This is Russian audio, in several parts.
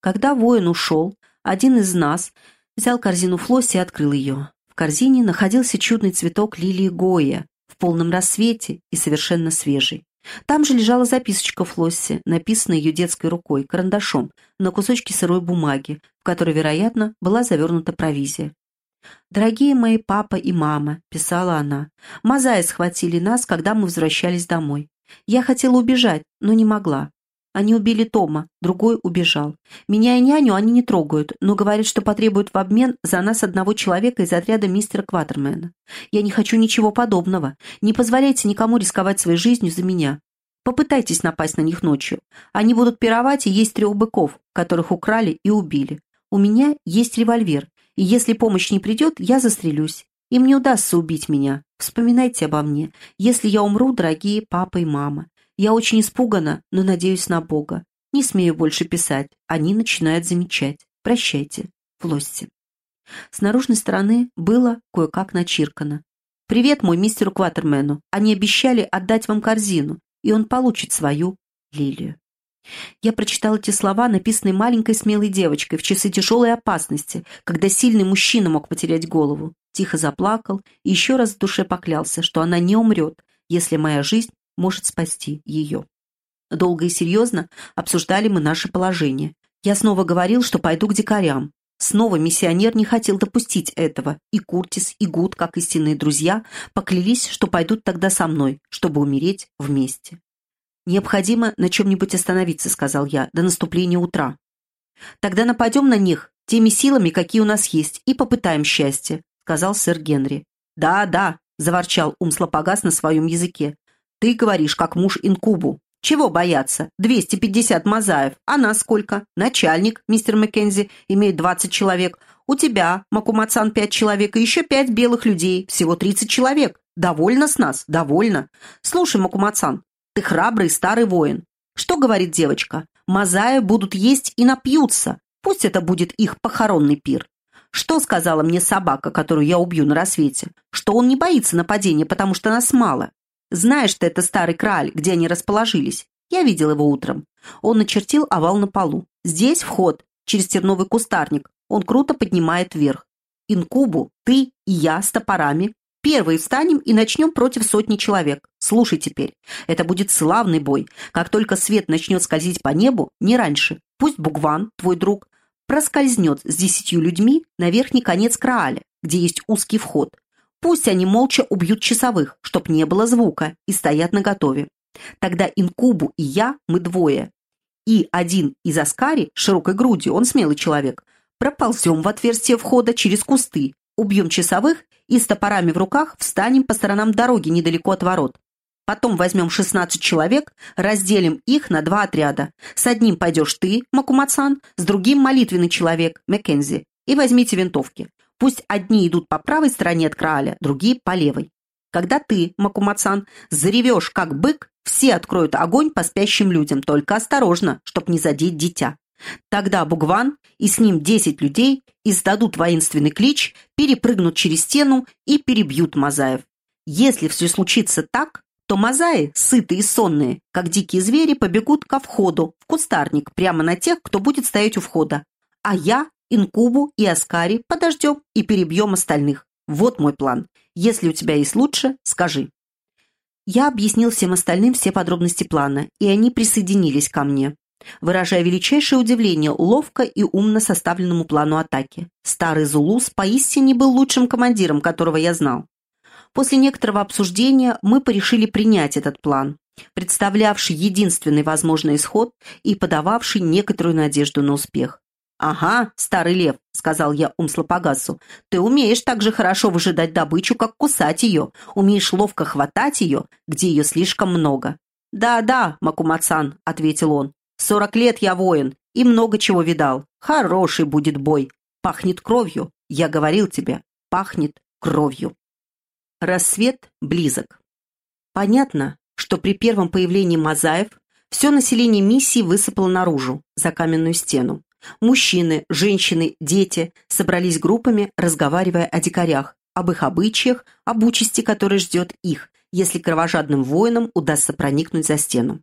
Когда воин ушел, один из нас взял корзину Флосси и открыл ее. В корзине находился чудный цветок лилии Гоя в полном рассвете и совершенно свежий. Там же лежала записочка Флосси, написанная ее детской рукой, карандашом, на кусочке сырой бумаги, в которой, вероятно, была завернута провизия. «Дорогие мои папа и мама», — писала она, — «мозаи схватили нас, когда мы возвращались домой. Я хотела убежать, но не могла. Они убили Тома, другой убежал. Меня и няню они не трогают, но говорят, что потребуют в обмен за нас одного человека из отряда мистера Кватермена. Я не хочу ничего подобного. Не позволяйте никому рисковать своей жизнью за меня. Попытайтесь напасть на них ночью. Они будут пировать и есть трех быков, которых украли и убили. У меня есть револьвер, и если помощь не придет, я застрелюсь. Им не удастся убить меня. Вспоминайте обо мне. Если я умру, дорогие папа и мама. Я очень испугана, но надеюсь на Бога. Не смею больше писать. Они начинают замечать. Прощайте. Флосси. С наружной стороны было кое-как начиркано. «Привет мой мистеру Кватермену. Они обещали отдать вам корзину, и он получит свою лилию». Я прочитал эти слова, написанные маленькой смелой девочкой в часы тяжелой опасности, когда сильный мужчина мог потерять голову. Тихо заплакал и еще раз в душе поклялся, что она не умрет, если моя жизнь может спасти ее. Долго и серьезно обсуждали мы наше положение. Я снова говорил, что пойду к дикарям. Снова миссионер не хотел допустить этого, и Куртис, и Гуд, как истинные друзья, поклялись, что пойдут тогда со мной, чтобы умереть вместе. «Необходимо на чем-нибудь остановиться», — сказал я, — «до наступления утра». «Тогда нападем на них теми силами, какие у нас есть, и попытаем счастье», — сказал сэр Генри. «Да, да», — заворчал Умслопогас на своем языке. Ты говоришь, как муж инкубу. Чего бояться? 250 мозаев. А нас сколько? Начальник, мистер Маккензи, имеет 20 человек. У тебя, Макумацан, 5 человек и еще 5 белых людей. Всего 30 человек. Довольно с нас? Довольно. Слушай, Макумацан, ты храбрый старый воин. Что говорит девочка? Мозаи будут есть и напьются. Пусть это будет их похоронный пир. Что сказала мне собака, которую я убью на рассвете? Что он не боится нападения, потому что нас мало. Знаешь ты, это старый краль, где они расположились. Я видел его утром. Он начертил овал на полу. Здесь вход, через терновый кустарник. Он круто поднимает вверх. Инкубу, ты и я с топорами. Первые встанем и начнем против сотни человек. Слушай теперь, это будет славный бой. Как только свет начнет скользить по небу, не раньше. Пусть Бугван, твой друг, проскользнет с десятью людьми на верхний конец Крааля, где есть узкий вход. Пусть они молча убьют часовых, чтоб не было звука, и стоят наготове. Тогда Инкубу и я, мы двое. И один из Аскари, широкой грудью, он смелый человек, проползем в отверстие входа через кусты, убьем часовых и с топорами в руках встанем по сторонам дороги недалеко от ворот. Потом возьмем 16 человек, разделим их на два отряда. С одним пойдешь ты, Макумацан, с другим молитвенный человек, Маккензи, и возьмите винтовки. Пусть одни идут по правой стороне от Крааля, другие по левой. Когда ты, Макумацан, заревешь, как бык, все откроют огонь по спящим людям, только осторожно, чтоб не задеть дитя. Тогда Бугван и с ним десять людей издадут воинственный клич, перепрыгнут через стену и перебьют Мазаев. Если все случится так, то Мазаи, сытые и сонные, как дикие звери, побегут ко входу, в кустарник, прямо на тех, кто будет стоять у входа. А я Инкубу и Аскари подождем и перебьем остальных. Вот мой план. Если у тебя есть лучше, скажи». Я объяснил всем остальным все подробности плана, и они присоединились ко мне, выражая величайшее удивление ловко и умно составленному плану атаки. Старый Зулус поистине был лучшим командиром, которого я знал. После некоторого обсуждения мы порешили принять этот план, представлявший единственный возможный исход и подававший некоторую надежду на успех. «Ага, старый лев», — сказал я Умслопогасу, — «ты умеешь так же хорошо выжидать добычу, как кусать ее, умеешь ловко хватать ее, где ее слишком много». «Да-да, Макумацан», — ответил он, — «сорок лет я воин и много чего видал. Хороший будет бой. Пахнет кровью, я говорил тебе, пахнет кровью». Рассвет близок. Понятно, что при первом появлении Мазаев все население миссии высыпало наружу, за каменную стену. Мужчины, женщины, дети собрались группами, разговаривая о дикарях, об их обычаях, об участи, которая ждет их, если кровожадным воинам удастся проникнуть за стену.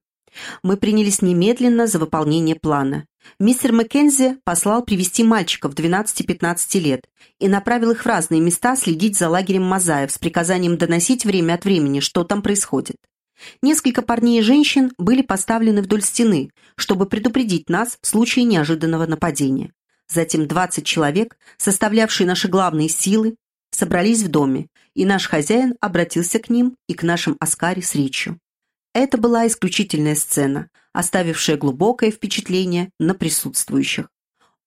Мы принялись немедленно за выполнение плана. Мистер Маккензи послал привести мальчиков 12-15 лет и направил их в разные места следить за лагерем Мазаев с приказанием доносить время от времени, что там происходит. Несколько парней и женщин были поставлены вдоль стены, чтобы предупредить нас в случае неожиданного нападения. Затем 20 человек, составлявшие наши главные силы, собрались в доме, и наш хозяин обратился к ним и к нашим Аскаре с речью. Это была исключительная сцена, оставившая глубокое впечатление на присутствующих.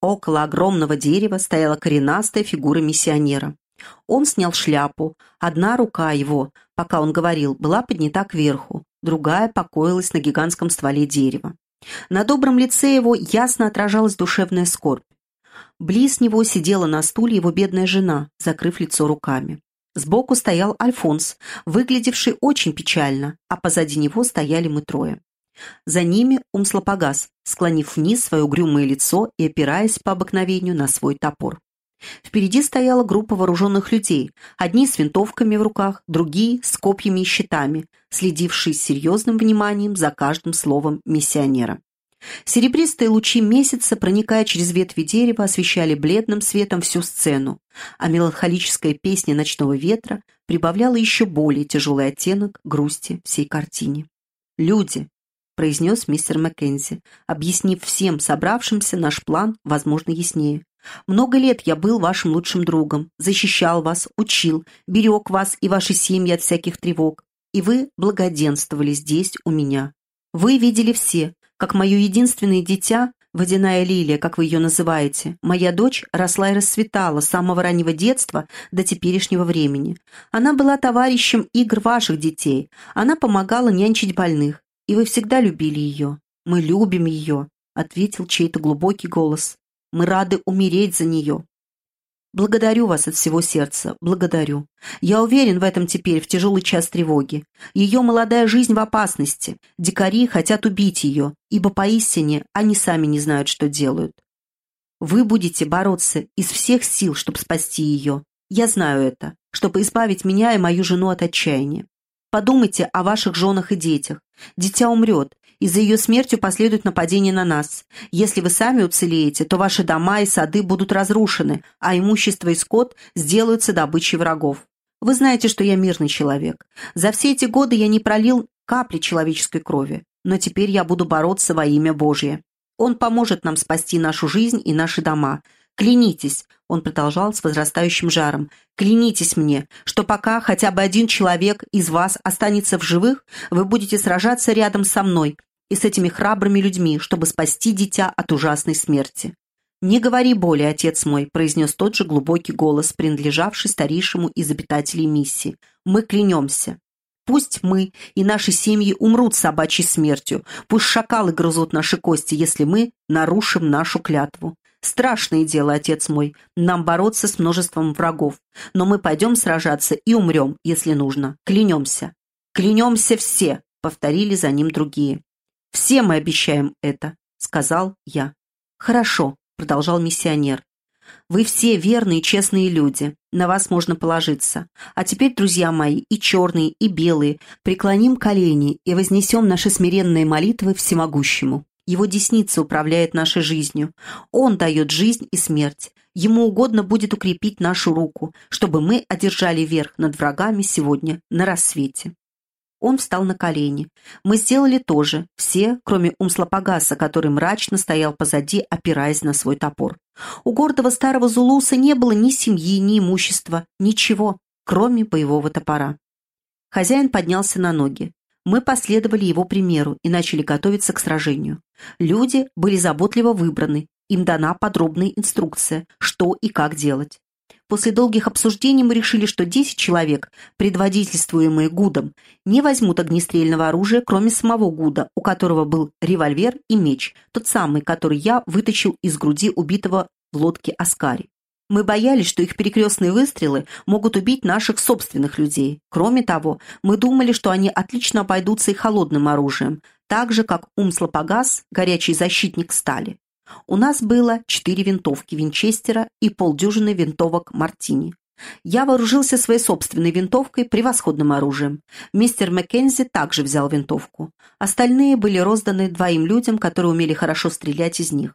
Около огромного дерева стояла коренастая фигура миссионера. Он снял шляпу, одна рука его, пока он говорил, была поднята кверху, другая покоилась на гигантском стволе дерева. На добром лице его ясно отражалась душевная скорбь. Близ него сидела на стуле его бедная жена, закрыв лицо руками. Сбоку стоял Альфонс, выглядевший очень печально, а позади него стояли мы трое. За ними Умслопогас, склонив вниз свое угрюмое лицо и опираясь по обыкновению на свой топор. Впереди стояла группа вооруженных людей, одни с винтовками в руках, другие с копьями и щитами, следившие с серьезным вниманием за каждым словом миссионера. Серебристые лучи месяца, проникая через ветви дерева, освещали бледным светом всю сцену, а меланхолическая песня ночного ветра прибавляла еще более тяжелый оттенок грусти всей картине. «Люди», — произнес мистер Маккензи, объяснив всем собравшимся наш план, возможно, яснее. «Много лет я был вашим лучшим другом, защищал вас, учил, берег вас и ваши семьи от всяких тревог, и вы благоденствовали здесь у меня. Вы видели все, как мое единственное дитя, водяная лилия, как вы ее называете, моя дочь росла и расцветала с самого раннего детства до теперешнего времени. Она была товарищем игр ваших детей, она помогала нянчить больных, и вы всегда любили ее. Мы любим ее, ответил чей-то глубокий голос. Мы рады умереть за нее. Благодарю вас от всего сердца, благодарю. Я уверен в этом теперь, в тяжелый час тревоги. Ее молодая жизнь в опасности. Дикари хотят убить ее, ибо поистине они сами не знают, что делают. Вы будете бороться из всех сил, чтобы спасти ее. Я знаю это, чтобы избавить меня и мою жену от отчаяния. Подумайте о ваших женах и детях. Дитя умрет, и за ее смертью последует нападение на нас. Если вы сами уцелеете, то ваши дома и сады будут разрушены, а имущество и скот сделаются добычей врагов. Вы знаете, что я мирный человек. За все эти годы я не пролил капли человеческой крови, но теперь я буду бороться во имя Божье. Он поможет нам спасти нашу жизнь и наши дома. Клянитесь, он продолжал с возрастающим жаром, клянитесь мне, что пока хотя бы один человек из вас останется в живых, вы будете сражаться рядом со мной и с этими храбрыми людьми, чтобы спасти дитя от ужасной смерти. «Не говори более, отец мой», — произнес тот же глубокий голос, принадлежавший старейшему из обитателей миссии. «Мы клянемся. Пусть мы и наши семьи умрут собачьей смертью, пусть шакалы грызут наши кости, если мы нарушим нашу клятву. Страшное дело, отец мой, нам бороться с множеством врагов, но мы пойдем сражаться и умрем, если нужно. Клянемся. Клянемся все, повторили за ним другие. «Все мы обещаем это», — сказал я. «Хорошо», — продолжал миссионер. «Вы все верные и честные люди, на вас можно положиться. А теперь, друзья мои, и черные, и белые, преклоним колени и вознесем наши смиренные молитвы всемогущему. Его десница управляет нашей жизнью. Он дает жизнь и смерть. Ему угодно будет укрепить нашу руку, чтобы мы одержали верх над врагами сегодня на рассвете. Он встал на колени. Мы сделали то же, все, кроме Умслопогаса, который мрачно стоял позади, опираясь на свой топор. У гордого старого Зулуса не было ни семьи, ни имущества, ничего, кроме боевого топора. Хозяин поднялся на ноги. Мы последовали его примеру и начали готовиться к сражению. Люди были заботливо выбраны, им дана подробная инструкция, что и как делать. После долгих обсуждений мы решили, что 10 человек, предводительствуемые Гудом, не возьмут огнестрельного оружия, кроме самого Гуда, у которого был револьвер и меч, тот самый, который я вытащил из груди убитого в лодке Аскари. Мы боялись, что их перекрестные выстрелы могут убить наших собственных людей. Кроме того, мы думали, что они отлично обойдутся и холодным оружием, так же, как Умслопогас, горячий защитник стали. У нас было четыре винтовки Винчестера и полдюжины винтовок Мартини. Я вооружился своей собственной винтовкой, превосходным оружием. Мистер Маккензи также взял винтовку. Остальные были розданы двоим людям, которые умели хорошо стрелять из них.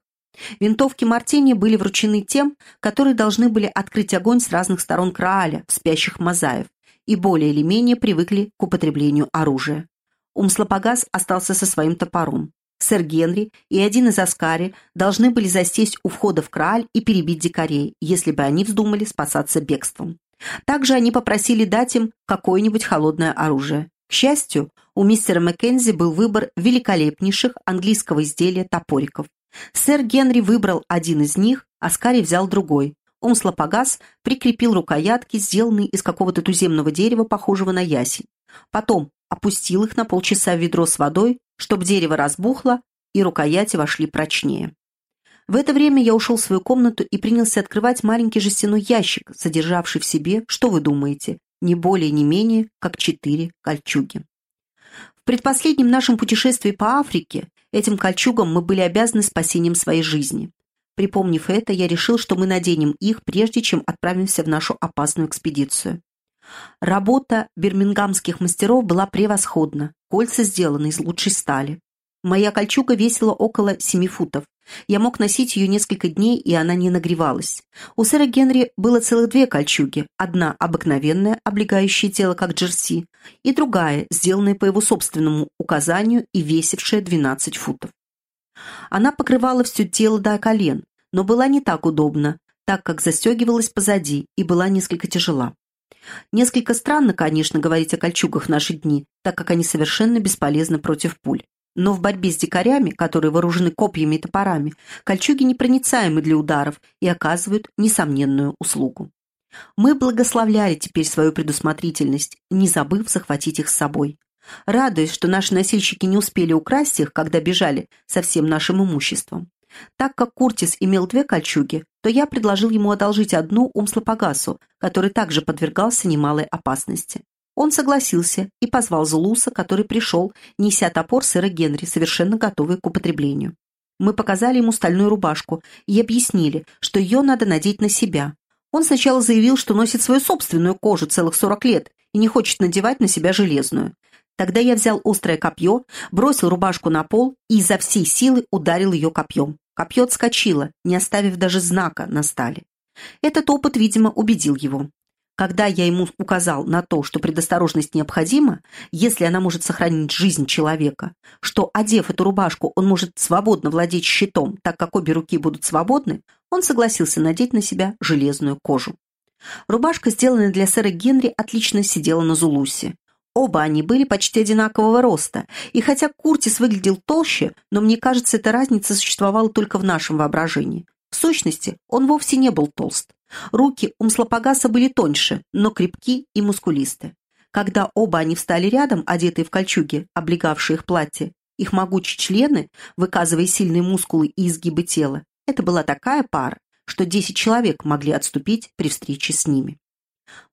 Винтовки Мартини были вручены тем, которые должны были открыть огонь с разных сторон Крааля, спящих мозаев, и более или менее привыкли к употреблению оружия. Умслопогас остался со своим топором. Сэр Генри и один из Аскари должны были засесть у входа в Крааль и перебить дикарей, если бы они вздумали спасаться бегством. Также они попросили дать им какое-нибудь холодное оружие. К счастью, у мистера Маккензи был выбор великолепнейших английского изделия топориков. Сэр Генри выбрал один из них, Аскари взял другой. Умслопогас прикрепил рукоятки, сделанные из какого-то туземного дерева, похожего на ясень. Потом опустил их на полчаса в ведро с водой, чтобы дерево разбухло и рукояти вошли прочнее. В это время я ушел в свою комнату и принялся открывать маленький жестяной ящик, содержавший в себе, что вы думаете, не более не менее, как четыре кольчуги. В предпоследнем нашем путешествии по Африке этим кольчугам мы были обязаны спасением своей жизни. Припомнив это, я решил, что мы наденем их, прежде чем отправимся в нашу опасную экспедицию. Работа бирмингамских мастеров была превосходна, кольца сделаны из лучшей стали. Моя кольчуга весила около семи футов. Я мог носить ее несколько дней, и она не нагревалась. У сэра Генри было целых две кольчуги. Одна обыкновенная, облегающая тело как джерси, и другая, сделанная по его собственному указанию и весившая 12 футов. Она покрывала все тело до колен, но была не так удобна, так как застегивалась позади и была несколько тяжела. Несколько странно, конечно, говорить о кольчугах в наши дни, так как они совершенно бесполезны против пуль. Но в борьбе с дикарями, которые вооружены копьями и топорами, кольчуги непроницаемы для ударов и оказывают несомненную услугу. Мы благословляли теперь свою предусмотрительность, не забыв захватить их с собой. Радуясь, что наши носильщики не успели украсть их, когда бежали со всем нашим имуществом. Так как Куртис имел две кольчуги, то я предложил ему одолжить одну Умслопогасу, который также подвергался немалой опасности. Он согласился и позвал Зулуса, который пришел, неся топор сэра Генри, совершенно готовый к употреблению. Мы показали ему стальную рубашку и объяснили, что ее надо надеть на себя. Он сначала заявил, что носит свою собственную кожу целых сорок лет и не хочет надевать на себя железную. Тогда я взял острое копье, бросил рубашку на пол и изо всей силы ударил ее копьем. Копье отскочило, не оставив даже знака на стали. Этот опыт, видимо, убедил его. Когда я ему указал на то, что предосторожность необходима, если она может сохранить жизнь человека, что, одев эту рубашку, он может свободно владеть щитом, так как обе руки будут свободны, он согласился надеть на себя железную кожу. Рубашка, сделанная для сэра Генри, отлично сидела на Зулусе. Оба они были почти одинакового роста, и хотя Куртис выглядел толще, но мне кажется, эта разница существовала только в нашем воображении. В сущности, он вовсе не был толст. Руки у Мслопогаса были тоньше, но крепки и мускулисты. Когда оба они встали рядом, одетые в кольчуги, облегавшие их платье, их могучие члены, выказывая сильные мускулы и изгибы тела, это была такая пара, что десять человек могли отступить при встрече с ними.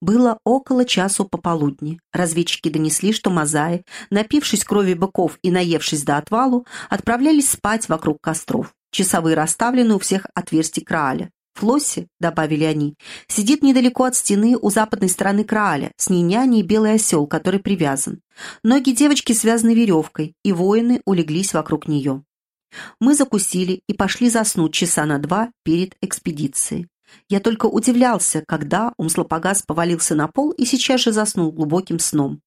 Было около часу пополудни. Разведчики донесли, что мозаи, напившись крови быков и наевшись до отвалу, отправлялись спать вокруг костров. Часовые расставлены у всех отверстий Крааля. Флосси, добавили они, сидит недалеко от стены у западной стороны Крааля, с ней няней белый осел, который привязан. Ноги девочки связаны веревкой, и воины улеглись вокруг нее. Мы закусили и пошли заснуть часа на два перед экспедицией. Я только удивлялся, когда Умслопогас повалился на пол и сейчас же заснул глубоким сном.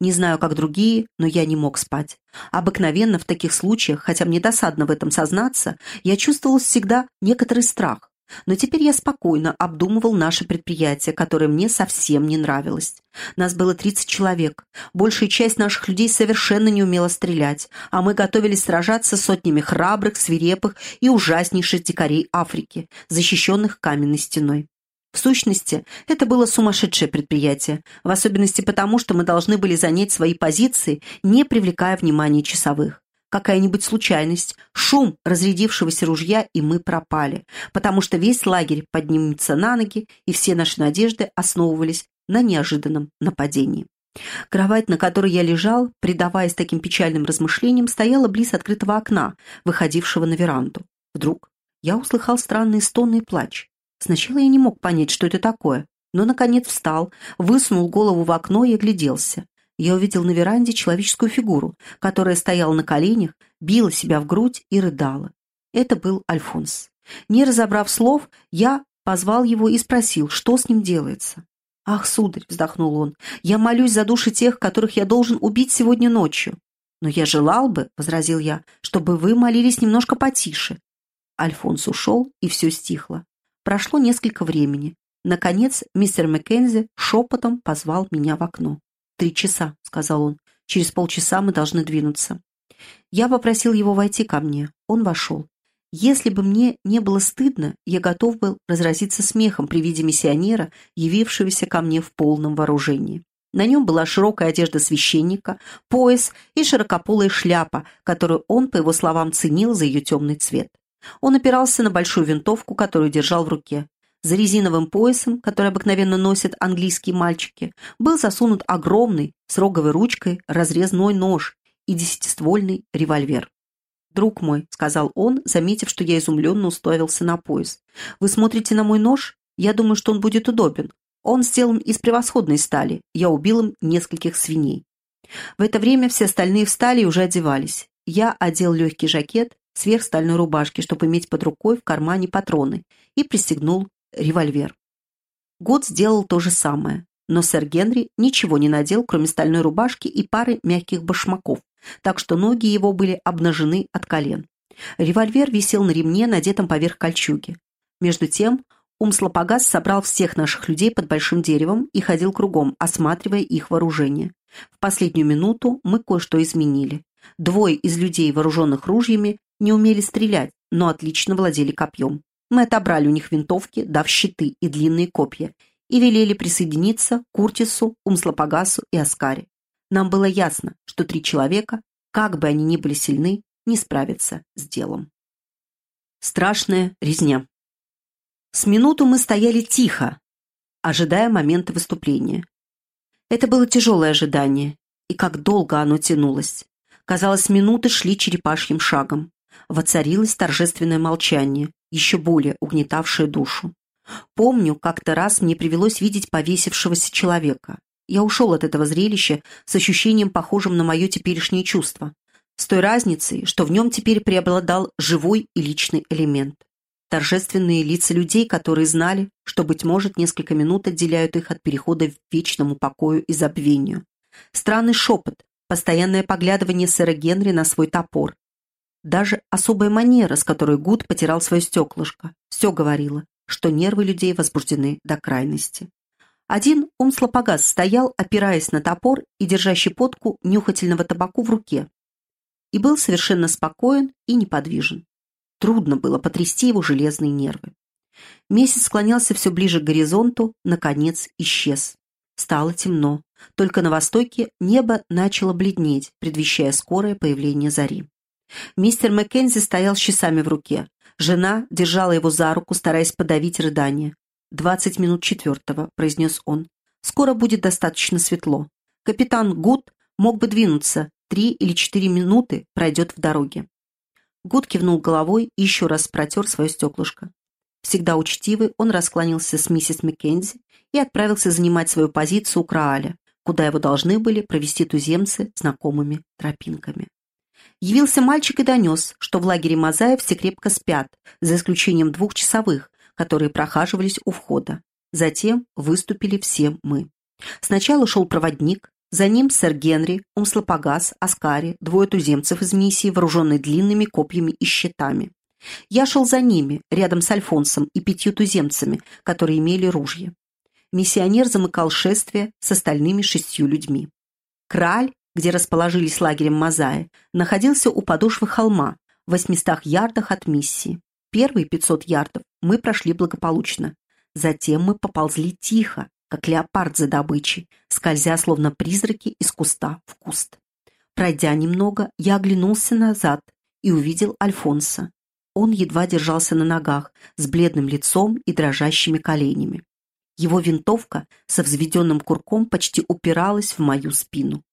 Не знаю, как другие, но я не мог спать. Обыкновенно в таких случаях, хотя мне досадно в этом сознаться, я чувствовал всегда некоторый страх. Но теперь я спокойно обдумывал наше предприятие, которое мне совсем не нравилось. Нас было 30 человек. Большая часть наших людей совершенно не умела стрелять, а мы готовились сражаться сотнями храбрых, свирепых и ужаснейших дикарей Африки, защищенных каменной стеной. В сущности, это было сумасшедшее предприятие, в особенности потому, что мы должны были занять свои позиции, не привлекая внимания часовых какая-нибудь случайность, шум разрядившегося ружья, и мы пропали, потому что весь лагерь поднимется на ноги, и все наши надежды основывались на неожиданном нападении. Кровать, на которой я лежал, предаваясь таким печальным размышлениям, стояла близ открытого окна, выходившего на веранду. Вдруг я услыхал странный стонный плач. Сначала я не мог понять, что это такое. но, наконец, встал, высунул голову в окно и огляделся. Я увидел на веранде человеческую фигуру, которая стояла на коленях, била себя в грудь и рыдала. Это был Альфонс. Не разобрав слов, я позвал его и спросил, что с ним делается. «Ах, сударь!» — вздохнул он. «Я молюсь за души тех, которых я должен убить сегодня ночью». «Но я желал бы», — возразил я, — «чтобы вы молились немножко потише». Альфонс ушел, и все стихло. Прошло несколько времени. Наконец, мистер Маккензи шепотом позвал меня в окно. «Три часа», — сказал он. «Через полчаса мы должны двинуться». Я попросил его войти ко мне. Он вошел. Если бы мне не было стыдно, я готов был разразиться смехом при виде миссионера, явившегося ко мне в полном вооружении. На нем была широкая одежда священника, пояс и широкополая шляпа, которую он, по его словам, ценил за ее темный цвет. Он опирался на большую винтовку, которую держал в руке. За резиновым поясом, который обыкновенно носят английские мальчики, был засунут огромный, с роговой ручкой, разрезной нож и десятиствольный револьвер. «Друг мой», — сказал он, заметив, что я изумленно уставился на пояс, «вы смотрите на мой нож? Я думаю, что он будет удобен. Он сделан из превосходной стали. Я убил им нескольких свиней». В это время все остальные встали и уже одевались. Я одел легкий жакет сверх стальной рубашки, чтобы иметь под рукой в кармане патроны, и пристегнул револьвер. Год сделал то же самое, но сэр Генри ничего не надел, кроме стальной рубашки и пары мягких башмаков, так что ноги его были обнажены от колен. Револьвер висел на ремне, надетом поверх кольчуги. Между тем Умслопогас собрал всех наших людей под большим деревом и ходил кругом, осматривая их вооружение. В последнюю минуту мы кое-что изменили. Двое из людей, вооруженных ружьями, не умели стрелять, но отлично владели копьем. Мы отобрали у них винтовки, дав щиты и длинные копья, и велели присоединиться к Куртису, Умслопогасу и Аскаре. Нам было ясно, что три человека, как бы они ни были сильны, не справятся с делом. Страшная резня. С минуту мы стояли тихо, ожидая момента выступления. Это было тяжелое ожидание, и как долго оно тянулось. Казалось, минуты шли черепашьим шагом. Воцарилось торжественное молчание, еще более угнетавшее душу. Помню, как-то раз мне привелось видеть повесившегося человека. Я ушел от этого зрелища с ощущением, похожим на мое теперешнее чувство, с той разницей, что в нем теперь преобладал живой и личный элемент. Торжественные лица людей, которые знали, что, быть может, несколько минут отделяют их от перехода к вечному покою и забвению. Странный шепот, постоянное поглядывание сэра Генри на свой топор. Даже особая манера, с которой Гуд потирал свое стеклышко, все говорило, что нервы людей возбуждены до крайности. Один умслопогас стоял, опираясь на топор и держа щепотку нюхательного табаку в руке, и был совершенно спокоен и неподвижен. Трудно было потрясти его железные нервы. Месяц склонялся все ближе к горизонту, наконец исчез. Стало темно. Только на востоке небо начало бледнеть, предвещая скорое появление зари. Мистер Маккензи стоял с часами в руке. Жена держала его за руку, стараясь подавить рыдание. «Двадцать минут четвертого», — произнес он. «Скоро будет достаточно светло. Капитан Гуд мог бы двинуться. Три или четыре минуты пройдет в дороге». Гуд кивнул головой и еще раз протер свое стеклышко. Всегда учтивый, он раскланялся с миссис Маккензи и отправился занимать свою позицию у Крааля, куда его должны были провести туземцы знакомыми тропинками. Явился мальчик и донес, что в лагере Мазаев все крепко спят, за исключением двух часовых, которые прохаживались у входа. Затем выступили все мы. Сначала шел проводник, за ним сэр Генри, Умслопогас, Аскари, двое туземцев из миссии, вооруженные длинными копьями и щитами. Я шел за ними, рядом с Альфонсом и пятью туземцами, которые имели ружья. Миссионер замыкал шествие с остальными шестью людьми. Краль где расположились лагерем Мазаи, находился у подошвы холма, в 800 ярдах от миссии. Первые 500 ярдов мы прошли благополучно. Затем мы поползли тихо, как леопард за добычей, скользя словно призраки из куста в куст. Пройдя немного, я оглянулся назад и увидел Альфонса. Он едва держался на ногах, с бледным лицом и дрожащими коленями. Его винтовка со взведенным курком почти упиралась в мою спину.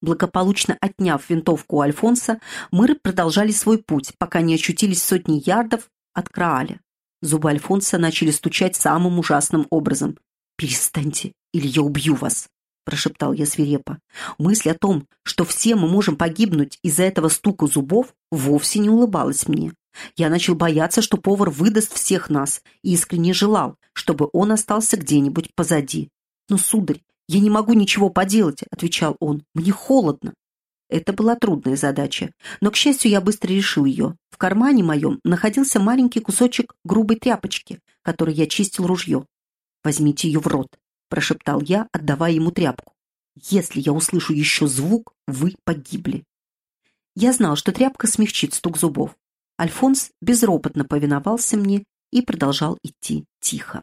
Благополучно отняв винтовку у Альфонса, мы продолжали свой путь, пока не очутились сотни ярдов от Крааля. Зубы Альфонса начали стучать самым ужасным образом. «Перестаньте, или я убью вас!» прошептал я свирепо. Мысль о том, что все мы можем погибнуть из-за этого стука зубов, вовсе не улыбалась мне. Я начал бояться, что повар выдаст всех нас, и искренне желал, чтобы он остался где-нибудь позади. «Но, сударь, я не могу ничего поделать», — отвечал он. «Мне холодно». Это была трудная задача, но, к счастью, я быстро решил ее. В кармане моем находился маленький кусочек грубой тряпочки, которой я чистил ружье. «Возьмите ее в рот», — прошептал я, отдавая ему тряпку. «Если я услышу еще звук, вы погибли». Я знал, что тряпка смягчит стук зубов. Альфонс безропотно повиновался мне и продолжал идти тихо.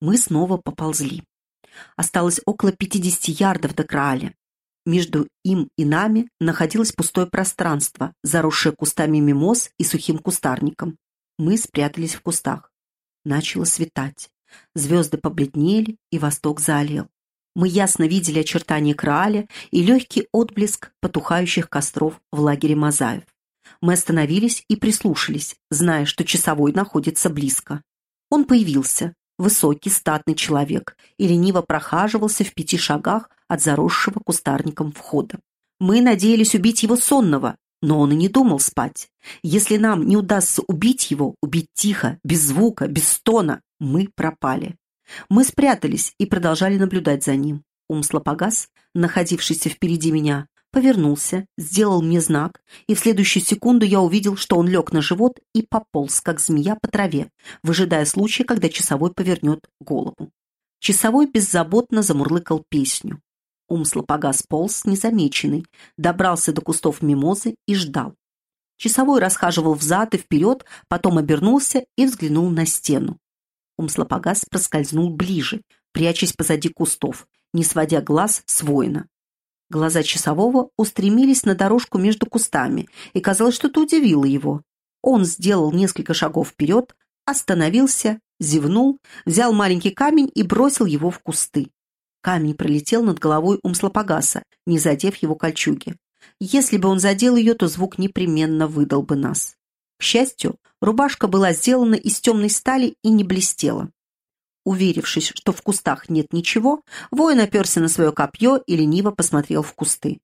Мы снова поползли. Осталось около 50 ярдов до Крааля. Между им и нами находилось пустое пространство, заросшее кустами мимоз и сухим кустарником. Мы спрятались в кустах. Начало светать. Звезды побледнели, и восток заолел. Мы ясно видели очертания Крааля и легкий отблеск потухающих костров в лагере Мазаев. Мы остановились и прислушались, зная, что часовой находится близко. Он появился, высокий, статный человек, и лениво прохаживался в пяти шагах от заросшего кустарником входа. Мы надеялись убить его сонного, но он и не думал спать. Если нам не удастся убить его, убить тихо, без звука, без стона, мы пропали. Мы спрятались и продолжали наблюдать за ним. Умслопогас, находившийся впереди меня, повернулся, сделал мне знак, и в следующую секунду я увидел, что он лег на живот и пополз, как змея по траве, выжидая случая, когда часовой повернет голову. Часовой беззаботно замурлыкал песню. Умслопогас полз незамеченный, добрался до кустов мимозы и ждал. Часовой расхаживал взад и вперед, потом обернулся и взглянул на стену. Умслопогас проскользнул ближе, прячась позади кустов, не сводя глаз с воина. Глаза часового устремились на дорожку между кустами, и казалось, что-то удивило его. Он сделал несколько шагов вперед, остановился, зевнул, взял маленький камень и бросил его в кусты. Камень пролетел над головой Умслопогаса, не задев его кольчуги. Если бы он задел ее, то звук непременно выдал бы нас. К счастью, рубашка была сделана из темной стали и не блестела. Уверившись, что в кустах нет ничего, воин оперся на свое копье и лениво посмотрел в кусты.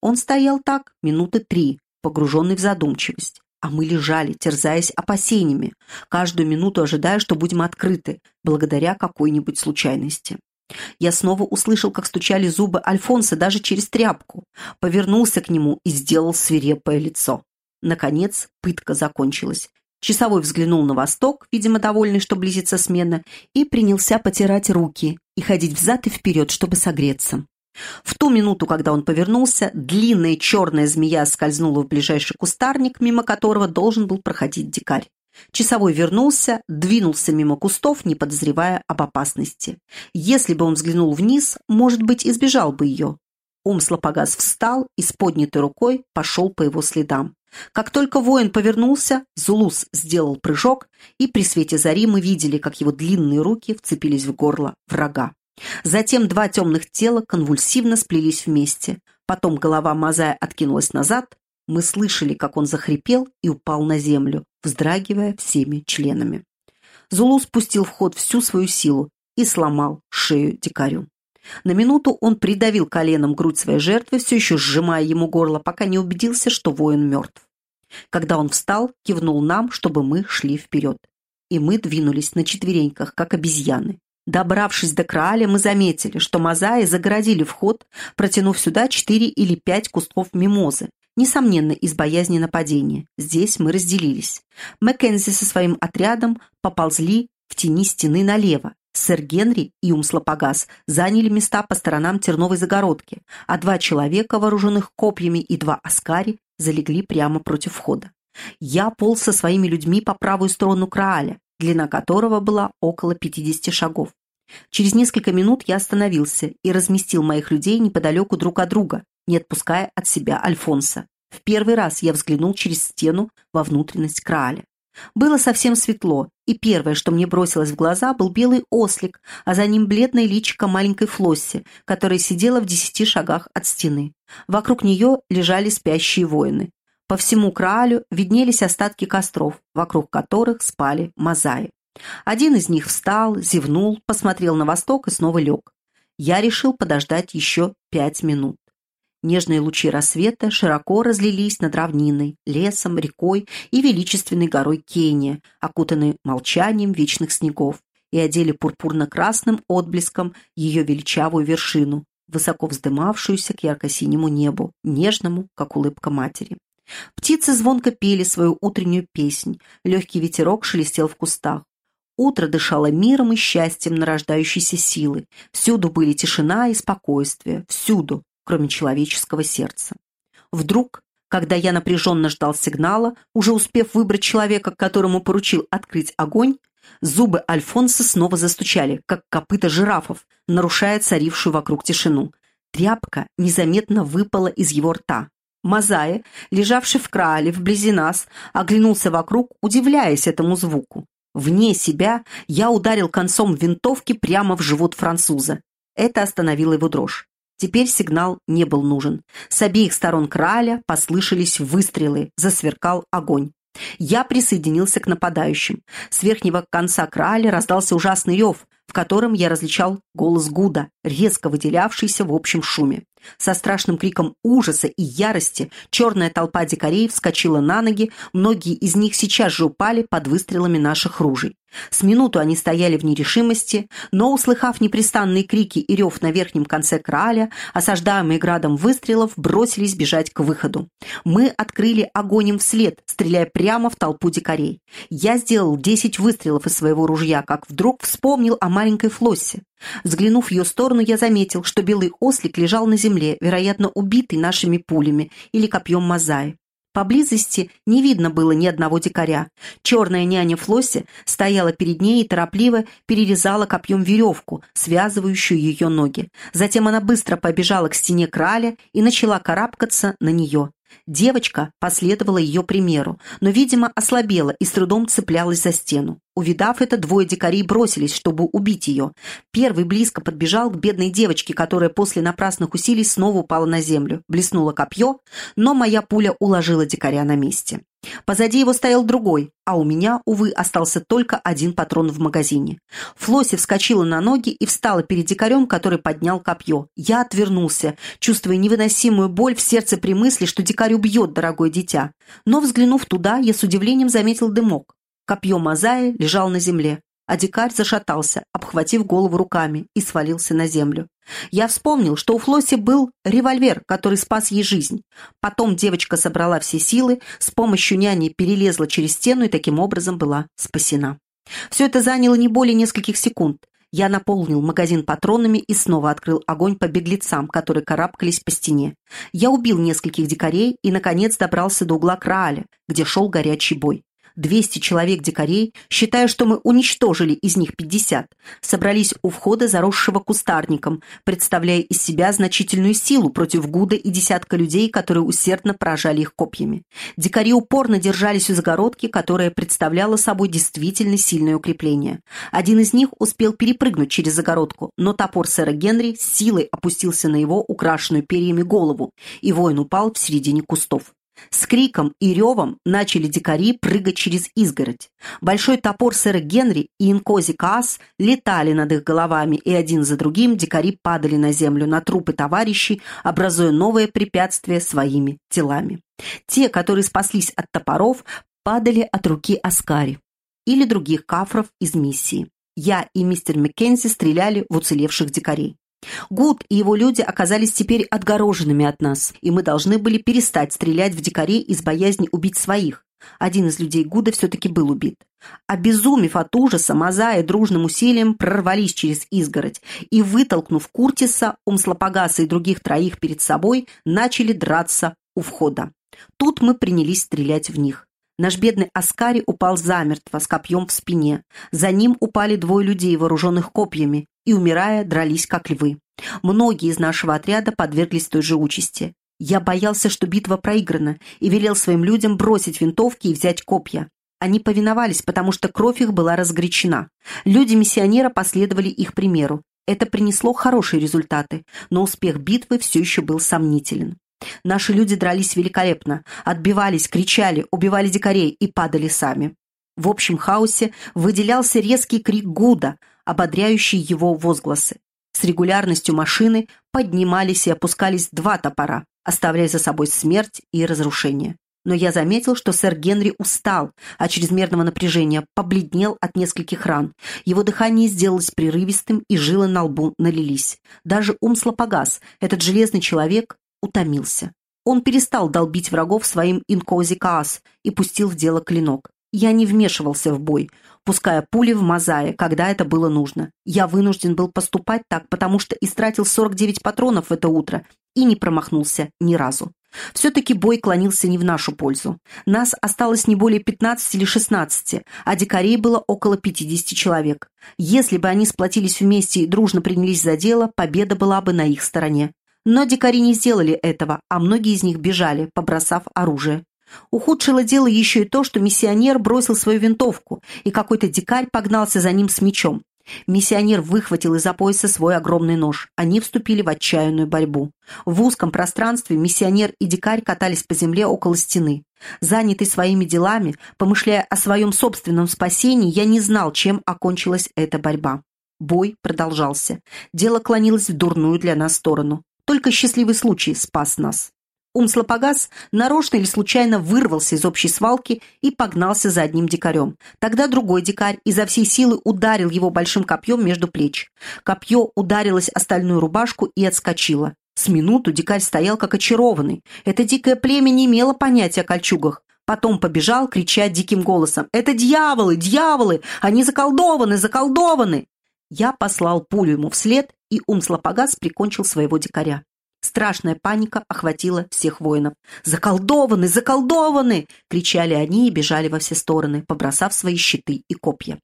Он стоял так минуты три, погруженный в задумчивость. А мы лежали, терзаясь опасениями, каждую минуту ожидая, что будем открыты, благодаря какой-нибудь случайности. Я снова услышал, как стучали зубы Альфонса даже через тряпку, повернулся к нему и сделал свирепое лицо. Наконец, пытка закончилась. Часовой взглянул на восток, видимо, довольный, что близится смена, и принялся потирать руки и ходить взад и вперед, чтобы согреться. В ту минуту, когда он повернулся, длинная черная змея скользнула в ближайший кустарник, мимо которого должен был проходить дикарь. Часовой вернулся, двинулся мимо кустов, не подозревая об опасности. Если бы он взглянул вниз, может быть, избежал бы ее. Умслопогас встал и с поднятой рукой пошел по его следам. Как только воин повернулся, Зулус сделал прыжок, и при свете зари мы видели, как его длинные руки вцепились в горло врага. Затем два темных тела конвульсивно сплелись вместе. Потом голова Мазая откинулась назад. Мы слышали, как он захрипел и упал на землю, вздрагивая всеми членами. Зулу спустил в ход всю свою силу и сломал шею дикарю. На минуту он придавил коленом грудь своей жертвы, все еще сжимая ему горло, пока не убедился, что воин мертв. Когда он встал, кивнул нам, чтобы мы шли вперед. И мы двинулись на четвереньках, как обезьяны. Добравшись до Крааля, мы заметили, что мозаи загородили вход, протянув сюда четыре или пять кусков мимозы, несомненно, из боязни нападения. Здесь мы разделились. Маккензи со своим отрядом поползли в тени стены налево, Сэр Генри и Умслопогас заняли места по сторонам терновой загородки, а два человека, вооруженных копьями, и два аскари залегли прямо против входа. Я полз со своими людьми по правую сторону Крааля, длина которого была около 50 шагов. Через несколько минут я остановился и разместил моих людей неподалеку друг от друга, не отпуская от себя Альфонса. В первый раз я взглянул через стену во внутренность Крааля. Было совсем светло, и первое, что мне бросилось в глаза, был белый ослик, а за ним бледное личико маленькой Флосси, которая сидела в десяти шагах от стены. Вокруг нее лежали спящие воины. По всему Краалю виднелись остатки костров, вокруг которых спали мозаи. Один из них встал, зевнул, посмотрел на восток и снова лег. Я решил подождать еще пять минут. Нежные лучи рассвета широко разлились над равниной, лесом, рекой и величественной горой Кения, окутанной молчанием вечных снегов, и одели пурпурно-красным отблеском ее величавую вершину, высоко вздымавшуюся к ярко-синему небу, нежному, как улыбка матери. Птицы звонко пели свою утреннюю песнь, легкий ветерок шелестел в кустах. Утро дышало миром и счастьем нарождающейся силы. Всюду были тишина и спокойствие, всюду, кроме человеческого сердца. Вдруг, когда я напряженно ждал сигнала, уже успев выбрать человека, которому поручил открыть огонь, зубы Альфонса снова застучали, как копыта жирафов, нарушая царившую вокруг тишину. Тряпка незаметно выпала из его рта. Мазая, лежавший в крале вблизи нас, оглянулся вокруг, удивляясь этому звуку. Вне себя я ударил концом винтовки прямо в живот француза. Это остановило его дрожь. Теперь сигнал не был нужен. С обеих сторон краля послышались выстрелы, засверкал огонь. Я присоединился к нападающим. С верхнего конца краля раздался ужасный рев, в котором я различал голос Гуда, резко выделявшийся в общем шуме. Со страшным криком ужаса и ярости черная толпа дикарей вскочила на ноги, многие из них сейчас же упали под выстрелами наших ружей. С минуту они стояли в нерешимости, но, услыхав непрестанные крики и рев на верхнем конце краля, осаждаемые градом выстрелов, бросились бежать к выходу. Мы открыли огонь им вслед, стреляя прямо в толпу дикарей. Я сделал десять выстрелов из своего ружья, как вдруг вспомнил о маленькой Флоссе. Взглянув в ее сторону, я заметил, что белый ослик лежал на земле, вероятно, убитый нашими пулями или копьем Мазаи. Поблизости не видно было ни одного дикаря. Черная няня Флосси стояла перед ней и торопливо перерезала копьем веревку, связывающую ее ноги. Затем она быстро побежала к стене краля и начала карабкаться на нее. Девочка последовала ее примеру, но, видимо, ослабела и с трудом цеплялась за стену. Увидав это, двое дикарей бросились, чтобы убить ее. Первый близко подбежал к бедной девочке, которая после напрасных усилий снова упала на землю. Блеснуло копье, но моя пуля уложила дикаря на месте. Позади его стоял другой, а у меня, увы, остался только один патрон в магазине. Флосси вскочила на ноги и встала перед дикарем, который поднял копье. Я отвернулся, чувствуя невыносимую боль в сердце при мысли, что дикарь убьет дорогое дитя. Но, взглянув туда, я с удивлением заметил дымок. Копье Мазаи лежал на земле, а дикарь зашатался, обхватив голову руками, и свалился на землю. Я вспомнил, что у Флосси был револьвер, который спас ей жизнь. Потом девочка собрала все силы, с помощью няни перелезла через стену и таким образом была спасена. Все это заняло не более нескольких секунд. Я наполнил магазин патронами и снова открыл огонь по беглецам, которые карабкались по стене. Я убил нескольких дикарей и, наконец, добрался до угла Крааля, где шел горячий бой. 200 человек-дикарей, считая, что мы уничтожили из них 50, собрались у входа, заросшего кустарником, представляя из себя значительную силу против Гуда и десятка людей, которые усердно поражали их копьями. Дикари упорно держались у загородки, которая представляла собой действительно сильное укрепление. Один из них успел перепрыгнуть через загородку, но топор сэра Генри с силой опустился на его украшенную перьями голову, и воин упал в середине кустов. С криком и ревом начали дикари прыгать через изгородь. Большой топор сэра Генри и инкози Каас летали над их головами, и один за другим дикари падали на землю на трупы товарищей, образуя новое препятствие своими телами. Те, которые спаслись от топоров, падали от руки Аскари или других кафров из миссии. Я и мистер Маккензи стреляли в уцелевших дикарей. Гуд и его люди оказались теперь отгороженными от нас, и мы должны были перестать стрелять в дикарей из боязни убить своих. Один из людей Гуда все-таки был убит. Обезумев от ужаса, Мазая дружным усилием прорвались через изгородь и, вытолкнув Куртиса, Умслопогаса и других троих перед собой, начали драться у входа. Тут мы принялись стрелять в них. Наш бедный Аскари упал замертво с копьем в спине. За ним упали двое людей, вооруженных копьями, и, умирая, дрались как львы. Многие из нашего отряда подверглись той же участи. Я боялся, что битва проиграна, и велел своим людям бросить винтовки и взять копья. Они повиновались, потому что кровь их была разгорячена. Люди миссионера последовали их примеру. Это принесло хорошие результаты, но успех битвы все еще был сомнителен. Наши люди дрались великолепно, отбивались, кричали, убивали дикарей и падали сами. В общем хаосе выделялся резкий крик Гуда, ободряющий его возгласы. С регулярностью машины поднимались и опускались два топора, оставляя за собой смерть и разрушение. Но я заметил, что сэр Генри устал от чрезмерного напряжения, побледнел от нескольких ран. Его дыхание сделалось прерывистым, и жилы на лбу налились. Даже ум слопогас, этот железный человек, утомился. Он перестал долбить врагов своим инкозикаас и пустил в дело клинок. Я не вмешивался в бой, пуская пули в мозаи, когда это было нужно. Я вынужден был поступать так, потому что истратил 49 патронов в это утро и не промахнулся ни разу. Все-таки бой клонился не в нашу пользу. Нас осталось не более 15 или 16, а дикарей было около 50 человек. Если бы они сплотились вместе и дружно принялись за дело, победа была бы на их стороне. Но дикари не сделали этого, а многие из них бежали, побросав оружие. Ухудшило дело еще и то, что миссионер бросил свою винтовку, и какой-то дикарь погнался за ним с мечом. Миссионер выхватил из-за пояса свой огромный нож. Они вступили в отчаянную борьбу. В узком пространстве миссионер и дикарь катались по земле около стены. Занятый своими делами, помышляя о своем собственном спасении, я не знал, чем окончилась эта борьба. Бой продолжался. Дело клонилось в дурную для нас сторону. Только счастливый случай спас нас. Умслопогас нарочно или случайно вырвался из общей свалки и погнался за одним дикарем. Тогда другой дикарь изо всей силы ударил его большим копьем между плеч. Копье ударилось о стальную рубашку и отскочило. С минуту дикарь стоял как очарованный. Это дикое племя не имело понятия о кольчугах. Потом побежал, крича диким голосом. «Это дьяволы! Дьяволы! Они заколдованы! Заколдованы!» Я послал пулю ему вслед, и Умслопогас прикончил своего дикаря. Страшная паника охватила всех воинов. «Заколдованы! Заколдованы!» — кричали они и бежали во все стороны, побросав свои щиты и копья.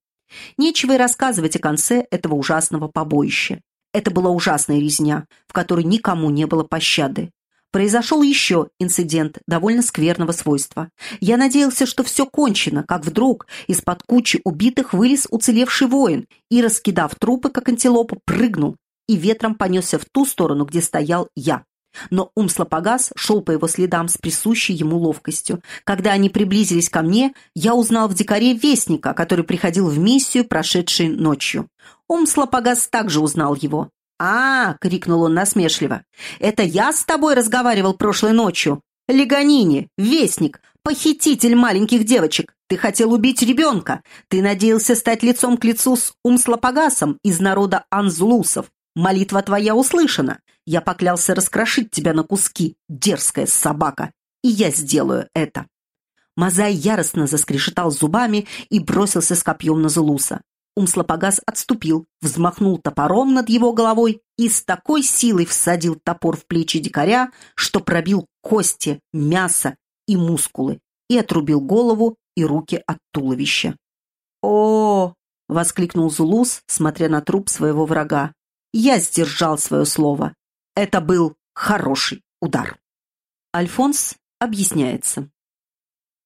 Нечего и рассказывать о конце этого ужасного побоища. Это была ужасная резня, в которой никому не было пощады. Произошел еще инцидент довольно скверного свойства. Я надеялся, что все кончено, как вдруг из-под кучи убитых вылез уцелевший воин и, раскидав трупы, как антилопа, прыгнул и ветром понесся в ту сторону, где стоял я. Но Умслопогас шел по его следам с присущей ему ловкостью. Когда они приблизились ко мне, я узнал в дикаре вестника, который приходил в миссию, прошедшей ночью. Умслопогас также узнал его. «А!» — крикнул он насмешливо. «Это я с тобой разговаривал прошлой ночью? Леганини, вестник, похититель маленьких девочек. Ты хотел убить ребенка. Ты надеялся стать лицом к лицу с Умслопогасом из народа Анзлусов. Молитва твоя услышана. Я поклялся раскрошить тебя на куски, дерзкая собака, и я сделаю это». Мазай яростно заскрешетал зубами и бросился с копьем на Зулуса. Умслопогас отступил, взмахнул топором над его головой и с такой силой всадил топор в плечи дикаря, что пробил кости, мясо и мускулы и отрубил голову и руки от туловища. «О!» — воскликнул Зулус, смотря на труп своего врага. Я сдержал свое слово. Это был хороший удар. Альфонс объясняется.